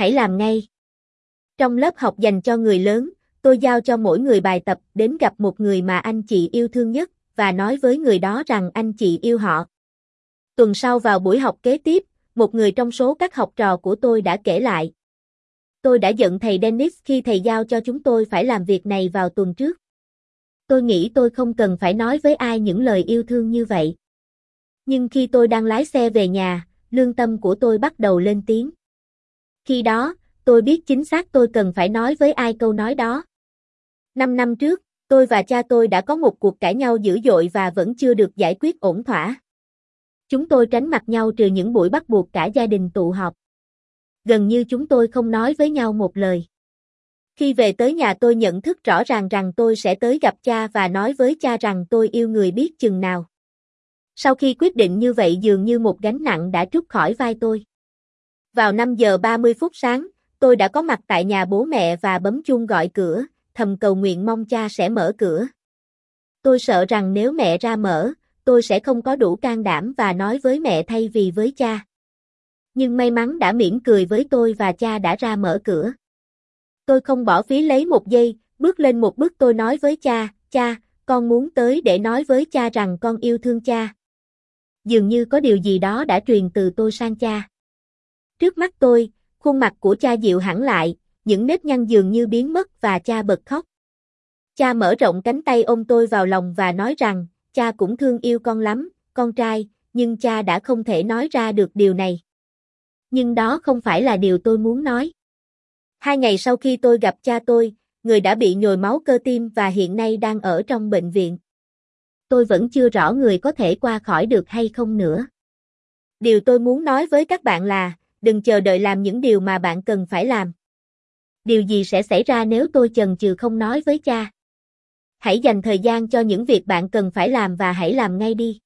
Hãy làm ngay. Trong lớp học dành cho người lớn, tôi giao cho mỗi người bài tập đến gặp một người mà anh chị yêu thương nhất và nói với người đó rằng anh chị yêu họ. Tuần sau vào buổi học kế tiếp, một người trong số các học trò của tôi đã kể lại. Tôi đã giận thầy Dennis khi thầy giao cho chúng tôi phải làm việc này vào tuần trước. Tôi nghĩ tôi không cần phải nói với ai những lời yêu thương như vậy. Nhưng khi tôi đang lái xe về nhà, lương tâm của tôi bắt đầu lên tiếng. Khi đó, tôi biết chính xác tôi cần phải nói với ai câu nói đó. Năm năm trước, tôi và cha tôi đã có một cuộc cãi nhau dữ dội và vẫn chưa được giải quyết ổn thỏa. Chúng tôi tránh mặt nhau trừ những buổi bắt buộc cả gia đình tụ họp. Gần như chúng tôi không nói với nhau một lời. Khi về tới nhà tôi nhận thức rõ ràng rằng tôi sẽ tới gặp cha và nói với cha rằng tôi yêu người biết chừng nào. Sau khi quyết định như vậy dường như một gánh nặng đã trút khỏi vai tôi. Vào 5 giờ 30 phút sáng, tôi đã có mặt tại nhà bố mẹ và bấm chuông gọi cửa, thầm cầu nguyện mong cha sẽ mở cửa. Tôi sợ rằng nếu mẹ ra mở, tôi sẽ không có đủ can đảm và nói với mẹ thay vì với cha. Nhưng may mắn đã mỉm cười với tôi và cha đã ra mở cửa. Tôi không bỏ phí lấy một giây, bước lên một bước tôi nói với cha, cha, con muốn tới để nói với cha rằng con yêu thương cha. Dường như có điều gì đó đã truyền từ tôi sang cha. Trước mắt tôi, khuôn mặt của cha dịu hẳn lại, những nếp nhăn dường như biến mất và cha bật khóc. Cha mở rộng cánh tay ôm tôi vào lòng và nói rằng, cha cũng thương yêu con lắm, con trai, nhưng cha đã không thể nói ra được điều này. Nhưng đó không phải là điều tôi muốn nói. Hai ngày sau khi tôi gặp cha tôi, người đã bị nhồi máu cơ tim và hiện nay đang ở trong bệnh viện. Tôi vẫn chưa rõ người có thể qua khỏi được hay không nữa. Điều tôi muốn nói với các bạn là, đừng chờ đợi làm những điều mà bạn cần phải làm. Điều gì sẽ xảy ra nếu tôi chần chừ không nói với cha? Hãy dành thời gian cho những việc bạn cần phải làm và hãy làm ngay đi.